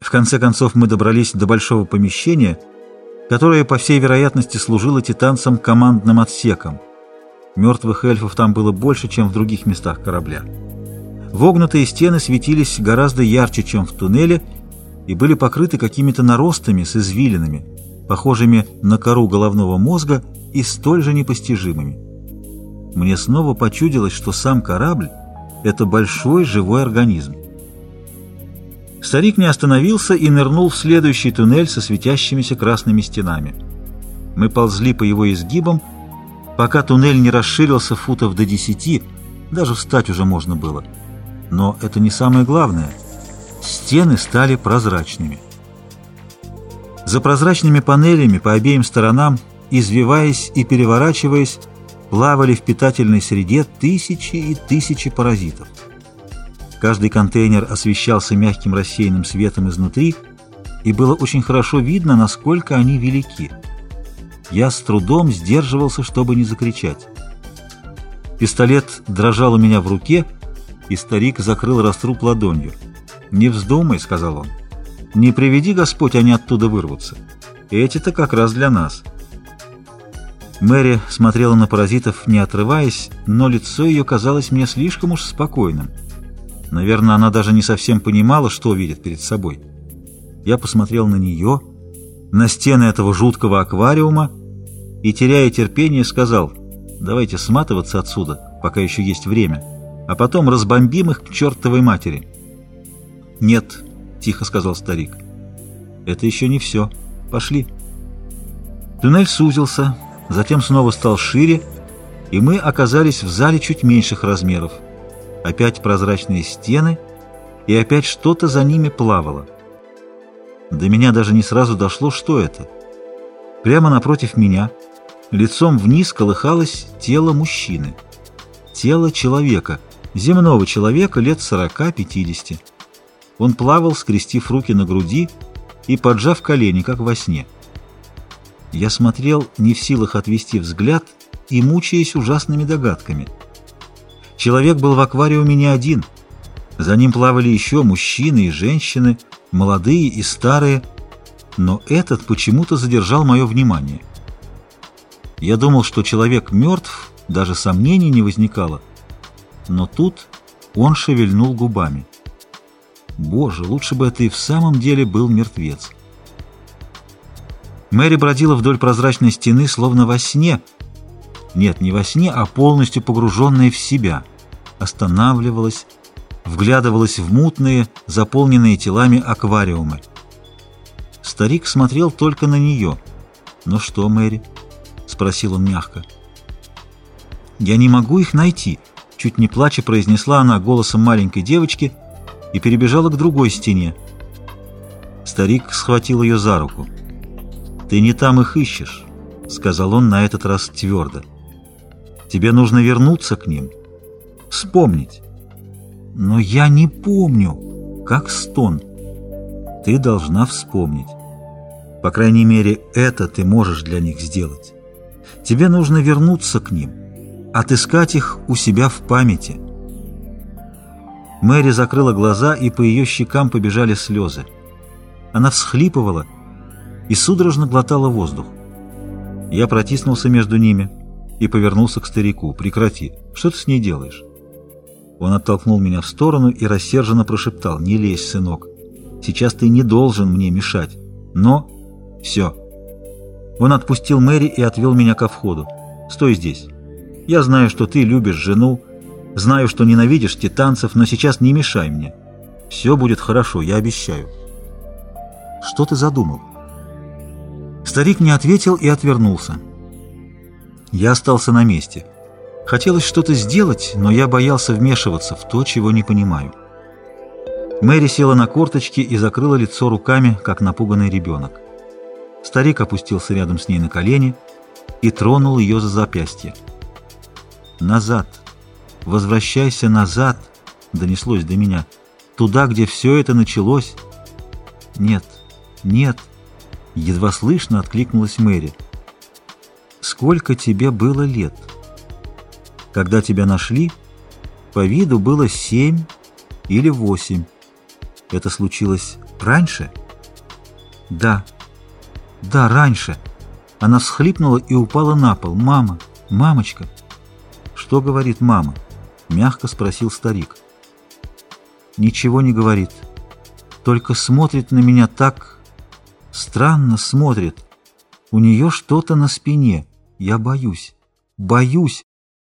В конце концов мы добрались до большого помещения, которое, по всей вероятности, служило титанцам командным отсеком. Мертвых эльфов там было больше, чем в других местах корабля. Вогнутые стены светились гораздо ярче, чем в туннеле, и были покрыты какими-то наростами с извилинами, похожими на кору головного мозга и столь же непостижимыми. Мне снова почудилось, что сам корабль — это большой живой организм. Старик не остановился и нырнул в следующий туннель со светящимися красными стенами. Мы ползли по его изгибам, пока туннель не расширился футов до десяти, даже встать уже можно было. Но это не самое главное. Стены стали прозрачными. За прозрачными панелями по обеим сторонам, извиваясь и переворачиваясь, плавали в питательной среде тысячи и тысячи паразитов. Каждый контейнер освещался мягким рассеянным светом изнутри, и было очень хорошо видно, насколько они велики. Я с трудом сдерживался, чтобы не закричать. Пистолет дрожал у меня в руке, и старик закрыл раструб ладонью. «Не вздумай», — сказал он. «Не приведи Господь, они оттуда вырвутся. Эти-то как раз для нас». Мэри смотрела на паразитов, не отрываясь, но лицо ее казалось мне слишком уж спокойным. Наверное, она даже не совсем понимала, что видит перед собой. Я посмотрел на нее, на стены этого жуткого аквариума и, теряя терпение, сказал, давайте сматываться отсюда, пока еще есть время, а потом разбомбим их к чертовой матери. «Нет», — тихо сказал старик, — «это еще не все. Пошли». Туннель сузился, затем снова стал шире, и мы оказались в зале чуть меньших размеров — опять прозрачные стены, и опять что-то за ними плавало. До меня даже не сразу дошло, что это. Прямо напротив меня, лицом вниз колыхалось тело мужчины. Тело человека, земного человека лет 40-50. Он плавал, скрестив руки на груди и поджав колени, как во сне. Я смотрел, не в силах отвести взгляд и мучаясь ужасными догадками — Человек был в аквариуме не один. За ним плавали еще мужчины и женщины, молодые и старые, но этот почему-то задержал мое внимание. Я думал, что человек мертв, даже сомнений не возникало. Но тут он шевельнул губами. Боже, лучше бы это и в самом деле был мертвец. Мэри бродила вдоль прозрачной стены, словно во сне — нет, не во сне, а полностью погруженная в себя, останавливалась, вглядывалась в мутные, заполненные телами аквариумы. Старик смотрел только на нее. «Ну что, Мэри?» — спросил он мягко. «Я не могу их найти», — чуть не плача произнесла она голосом маленькой девочки и перебежала к другой стене. Старик схватил ее за руку. «Ты не там их ищешь», — сказал он на этот раз твердо. Тебе нужно вернуться к ним, вспомнить. Но я не помню, как стон. Ты должна вспомнить. По крайней мере, это ты можешь для них сделать. Тебе нужно вернуться к ним, отыскать их у себя в памяти. Мэри закрыла глаза, и по ее щекам побежали слезы. Она всхлипывала и судорожно глотала воздух. Я протиснулся между ними — и повернулся к старику. «Прекрати. Что ты с ней делаешь?» Он оттолкнул меня в сторону и рассерженно прошептал. «Не лезь, сынок. Сейчас ты не должен мне мешать. Но...» «Все». Он отпустил Мэри и отвел меня ко входу. «Стой здесь. Я знаю, что ты любишь жену, знаю, что ненавидишь титанцев, но сейчас не мешай мне. Все будет хорошо, я обещаю». «Что ты задумал?» Старик не ответил и отвернулся. Я остался на месте. Хотелось что-то сделать, но я боялся вмешиваться в то, чего не понимаю. Мэри села на корточки и закрыла лицо руками, как напуганный ребенок. Старик опустился рядом с ней на колени и тронул ее за запястье. «Назад! Возвращайся назад!» — донеслось до меня. «Туда, где все это началось!» «Нет, нет!» — едва слышно откликнулась Мэри сколько тебе было лет. Когда тебя нашли, по виду было семь или восемь. Это случилось Раньше? Да. Да, раньше. Она всхлипнула и упала на пол. Мама, мамочка. Что говорит мама? Мягко спросил старик. Ничего не говорит. Только смотрит на меня так... Странно смотрит. У нее что-то на спине. Я боюсь. Боюсь.